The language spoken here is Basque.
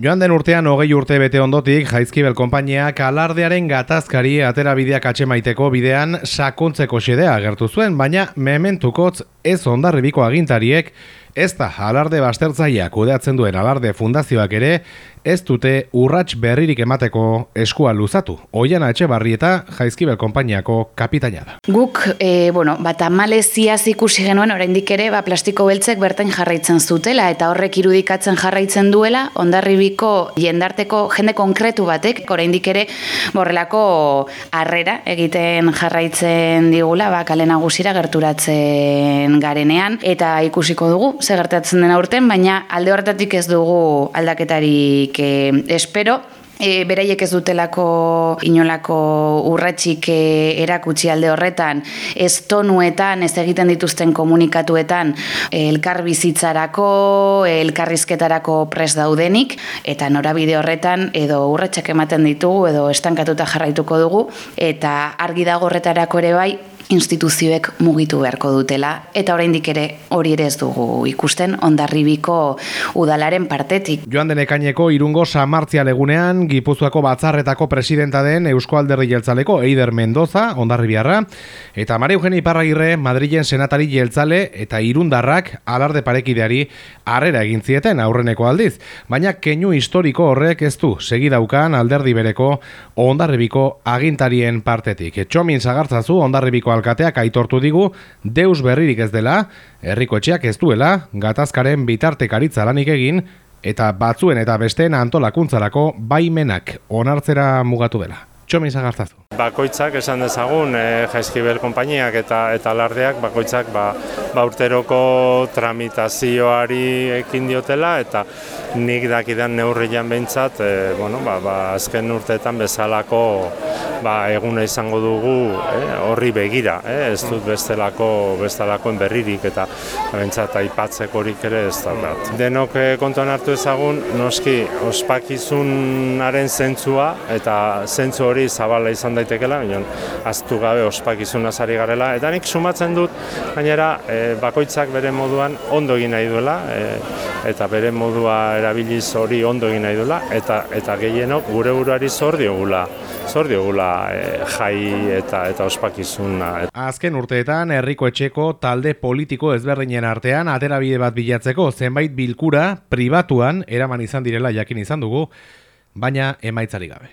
Joan den urtean hogei urte bete ondotik, Jaizkibel konpainiak alardearen gatazkari aterabideak atxemaiteko bidean sakontzeko xedea agertu zuen, baina mementukotz ez ondarribiko agintariek, ez da alarde bastertzaia kudeatzen duen alarde fundazioak ere, ez dute urrats berririk emateko eskua luzatu. Oian etxe barri eta Jaizkibel konpainiako kapitaina da. Guk, e, bueno, bat amaleziaz ikusi genuen, oraindik ere, ba, plastiko beltzek bertain jarraitzen zutela, eta horrek irudikatzen jarraitzen duela, ondarribiko jendarteko jende konkretu batek, oraindik ere, borrelako harrera egiten jarraitzen digula, ba, kale nagusira gerturatzen garenean, eta ikusiko dugu, ze gertatzen den aurten, baina alde horretatik ez dugu aldaketarik que espero. E, beraiek ez dutelako inolako urratxik e, erakutsi alde horretan, ez tonuetan, ez egiten dituzten komunikatuetan, elkar bizitzarako, elkarrizketarako pres daudenik, eta norabide horretan edo urratxak ematen ditugu, edo estankatuta jarraituko dugu, eta argi dago horretarako ere bai, instituzioek mugitu beharko dutela eta oraindik ere hori ere ez dugu ikusten ondarribiko udalaren partetik. Joan den ekaineko irungo samartzia legunean Gipuzkoako batzarretako presidenta den Eusko Alderri Jeltzaleko Eider Mendoza ondarribiarra eta Mari Eugeni Iparragirre Madrilen senatari jeltzale eta irundarrak alarde parekideari harrera egin zieten aurreneko aldiz, baina keinu historiko horrek ez du segidaukan alderdi bereko ondarribiko agintarien partetik. Etxomin zagartzazu ondarribiko alkateak aitortu digu deus berririk ez dela, herriko etxeak ez duela, gatazkaren bitartekaritza lanik egin, eta batzuen eta besteen antolakuntzarako baimenak onartzera mugatu dela. Txomi zagartazu. Bakoitzak esan dezagun e, Jaizkibel konpainiak eta eta alardeak bakoitzak ba, ba urteroko tramitazioari ekin diotela eta nik dakidan neurrian behintzat e, bueno, ba, ba, azken urteetan bezalako ba, eguna izango dugu eh, horri begira, eh, ez dut bestelako bestelakoen berririk eta bentsat aipatzekorik ere ez da bat. Denok eh, kontuan hartu ezagun, noski ospakizunaren zentzua eta zentzu hori zabala izan daitekela, baina aztu gabe ospakizuna zari garela, eta nik sumatzen dut, gainera eh, bakoitzak bere moduan ondo egin nahi duela, eh, eta bere modua erabiliz hori ondo egin nahi duela, eta, eta gehienok gure buruari zor diogula, zor diogula e, jai eta eta ospakizuna. Azken urteetan, herriko etxeko talde politiko ezberdinen artean, aterabide bat bilatzeko zenbait bilkura pribatuan eraman izan direla jakin izan dugu, baina emaitzari gabe.